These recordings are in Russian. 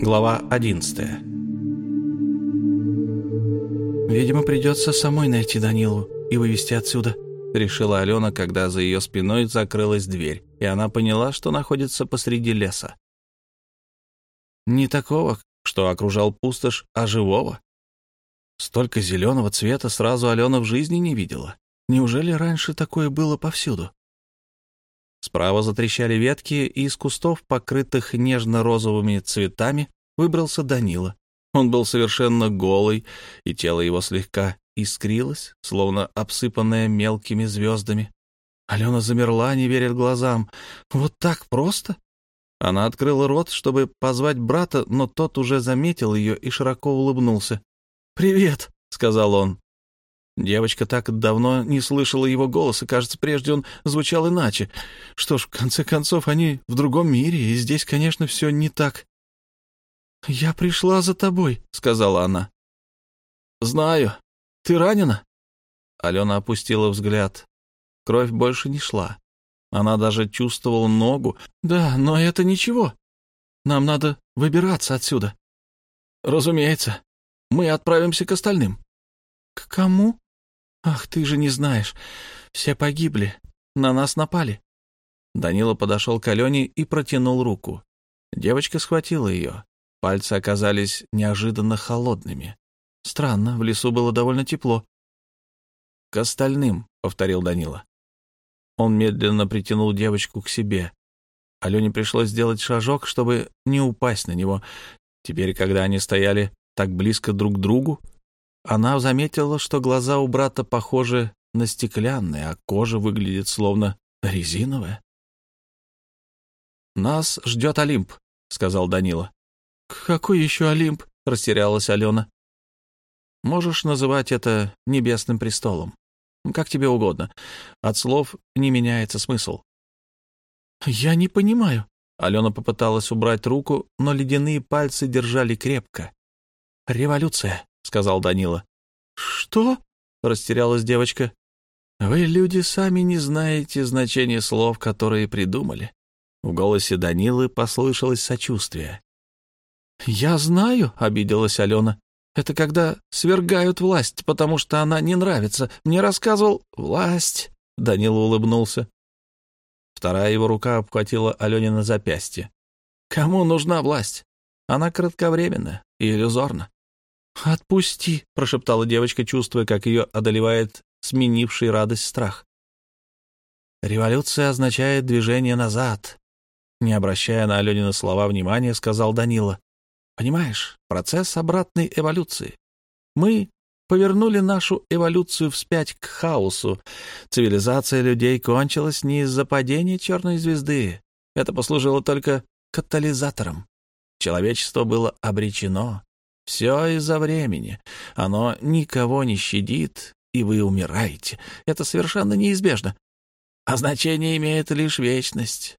Глава 11 «Видимо, придется самой найти Данилу и вывести отсюда», — решила Алена, когда за ее спиной закрылась дверь, и она поняла, что находится посреди леса. Не такого, что окружал пустошь, а живого. Столько зеленого цвета сразу Алена в жизни не видела. Неужели раньше такое было повсюду? Справа затрещали ветки, и из кустов, покрытых нежно-розовыми цветами, выбрался Данила. Он был совершенно голый, и тело его слегка искрилось, словно обсыпанное мелкими звездами. Алена замерла, не веря глазам. «Вот так просто?» Она открыла рот, чтобы позвать брата, но тот уже заметил ее и широко улыбнулся. «Привет», — сказал он. Девочка так давно не слышала его голоса, кажется, прежде он звучал иначе. Что ж, в конце концов, они в другом мире, и здесь, конечно, все не так. «Я пришла за тобой», — сказала она. «Знаю. Ты ранена?» Алена опустила взгляд. Кровь больше не шла. Она даже чувствовала ногу. «Да, но это ничего. Нам надо выбираться отсюда». «Разумеется. Мы отправимся к остальным». «К кому?» «Ах, ты же не знаешь. Все погибли. На нас напали». Данила подошел к Алене и протянул руку. Девочка схватила ее. Пальцы оказались неожиданно холодными. Странно, в лесу было довольно тепло. «К остальным», — повторил Данила. Он медленно притянул девочку к себе. Алене пришлось сделать шажок, чтобы не упасть на него. Теперь, когда они стояли так близко друг к другу, она заметила, что глаза у брата похожи на стеклянные, а кожа выглядит словно резиновая. «Нас ждет Олимп», — сказал Данила. «Какой еще Олимп?» — растерялась Алена. «Можешь называть это небесным престолом. Как тебе угодно. От слов не меняется смысл». «Я не понимаю». Алена попыталась убрать руку, но ледяные пальцы держали крепко. «Революция», — сказал Данила. «Что?» — растерялась девочка. «Вы, люди, сами не знаете значения слов, которые придумали». В голосе Данилы послышалось сочувствие. «Я знаю», — обиделась Алена. «Это когда свергают власть, потому что она не нравится. Мне рассказывал...» «Власть», — Данила улыбнулся. Вторая его рука обхватила Алене на запястье. «Кому нужна власть? Она кратковременна и иллюзорна. «Отпусти», — прошептала девочка, чувствуя, как ее одолевает сменивший радость страх. «Революция означает движение назад», — не обращая на Аленина слова внимания, сказал Данила. «Понимаешь, процесс обратной эволюции. Мы повернули нашу эволюцию вспять к хаосу. Цивилизация людей кончилась не из-за падения черной звезды. Это послужило только катализатором. Человечество было обречено. Все из-за времени. Оно никого не щадит, и вы умираете. Это совершенно неизбежно. А значение имеет лишь вечность.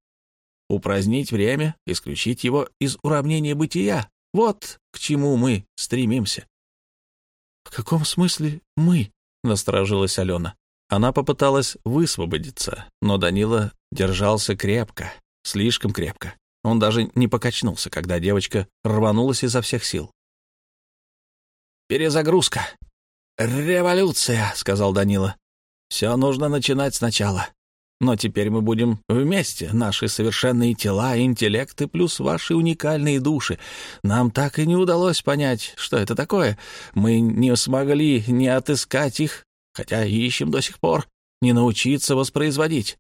Упразднить время, исключить его из уравнения бытия — вот к чему мы стремимся. — В каком смысле «мы»? — насторожилась Алена. Она попыталась высвободиться, но Данила держался крепко, слишком крепко. Он даже не покачнулся, когда девочка рванулась изо всех сил. «Перезагрузка. Революция», — сказал Данила. «Все нужно начинать сначала. Но теперь мы будем вместе, наши совершенные тела, интеллекты плюс ваши уникальные души. Нам так и не удалось понять, что это такое. Мы не смогли не отыскать их, хотя ищем до сих пор, не научиться воспроизводить.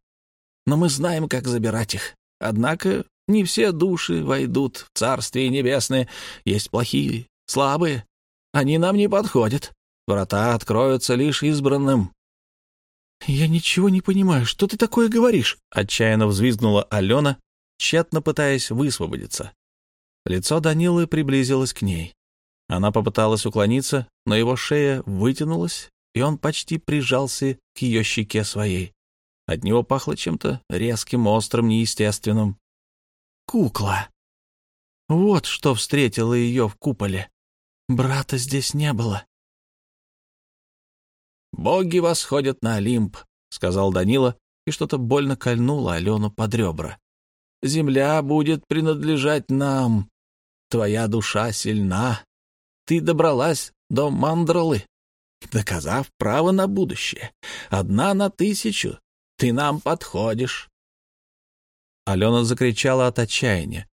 Но мы знаем, как забирать их. Однако не все души войдут в Царствие Небесное. Есть плохие, слабые, они нам не подходят. Врата откроются лишь избранным». «Я ничего не понимаю. Что ты такое говоришь?» — отчаянно взвизгнула Алена, тщетно пытаясь высвободиться. Лицо Данилы приблизилось к ней. Она попыталась уклониться, но его шея вытянулась, и он почти прижался к ее щеке своей. От него пахло чем-то резким, острым, неестественным. «Кукла!» Вот что встретило ее в куполе. Брата здесь не было. «Боги восходят на Олимп», — сказал Данила, и что-то больно кольнуло Алену под ребра. «Земля будет принадлежать нам. твоя душа сильна. Ты добралась до Мандролы, доказав право на будущее. Одна на тысячу. Ты нам подходишь. Алена закричала от отчаяния.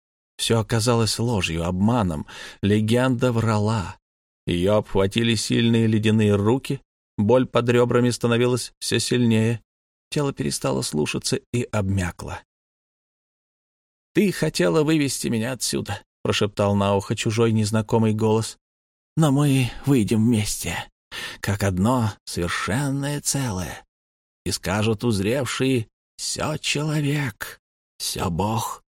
Все оказалось ложью, обманом. Легенда врала. Ее обхватили сильные ледяные руки, боль под ребрами становилась все сильнее, тело перестало слушаться и обмякло. «Ты хотела вывести меня отсюда», — прошептал на ухо чужой незнакомый голос. «Но мы выйдем вместе, как одно совершенное целое. И скажут узревшие «Все человек, все Бог».